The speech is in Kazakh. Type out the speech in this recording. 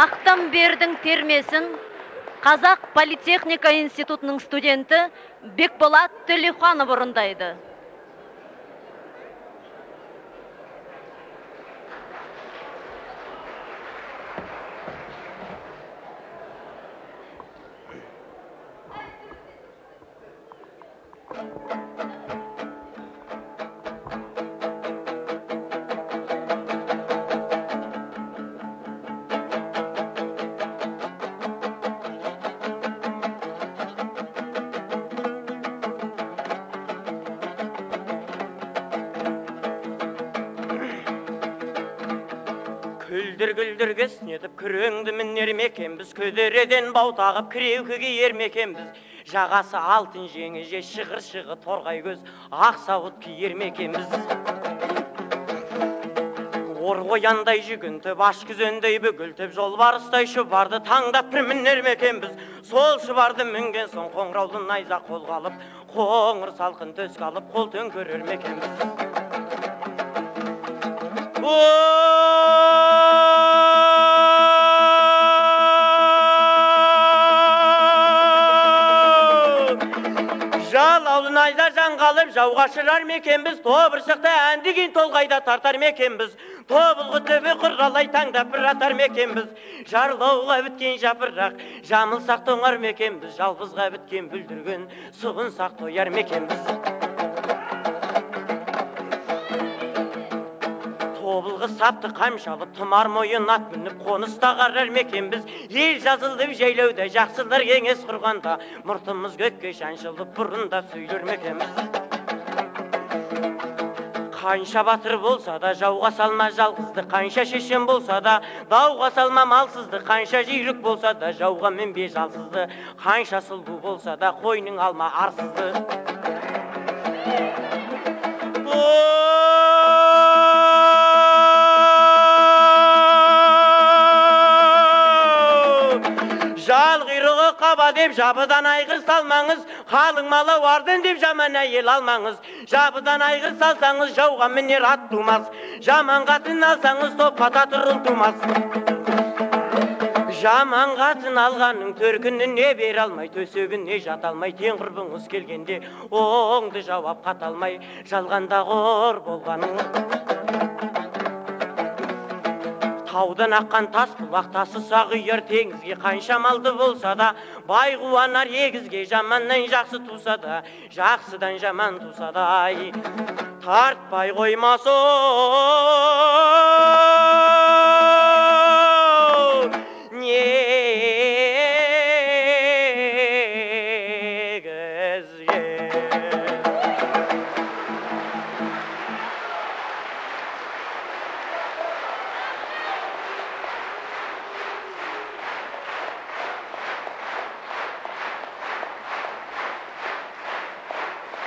ақтамбердің термесін қазақ политехника институтының студенті бекболат төлеуханов орындайды. Күлдір күлдір кісінетіп күреңді мінер ме екенбіз күдіреден бау тағып кіреуке киер ме екенбіз жағасы алтын жеңіже шығыршығы торғай көз ақ сауыт киер ме екенбіз ор қояндай жүгінтіп аш күзендей бүгілтіп жолбарыстай шұбарды таңдап бір мінер ме екенбіз сол шұбарды мінген соң қоңыраулы найза қолға алып қоңыр салқын төске алып қол төңкерер ме екенбіз жалаулы найза жаңғалып жауға ұшырар ма екенбіз тобыршықты әнді кейін толғайда тартар ма екенбіз тобылғы төбе құрғалай таңдап бір атар ма екенбіз жарлауға біткен жапырақ жамылсақ тоңар ма екенбіз жалғызға біткен бүлдірген сұғынсақ тояр ма екенбіз тобылғы сапты қамшалып тұмар мойын ат мініп қоныста қарар ма екенбіз ел жазылды жайлауда жақсылар кеңес құрғанда мұртымыз көкке шаншылып бұрындап сөйлер ме екенбіз қанша батыр болса да жауға салма жалғызды қанша шешен болса да дауға салма малсызды қанша жүйрік болса да жауға мінбе жалсызды қанша сұлу болса да қойның алма арсызды жал құйрығы қаба деп жабыдан айғыр салмаңыз қалың малы ардын деп жаман әйел алмаңыз жабыдан айғыр салсаңыз жауға мінер ат тумас жаман қатын алсаңыз топқа татыр ұл тумас жаман қатын алғанның төркініне бере алмай төсегіне жата алмай тең құрбыңыз келгенде оңды жауап қата алмай жалғанда қор болғаның таудан аққан тас бұлақ тасыса құяр теңізге қанша малды болса да бай қуанар егізге жаманнан жақсы туса да жақсыдан жаман туса да ай. Тартпай қоймас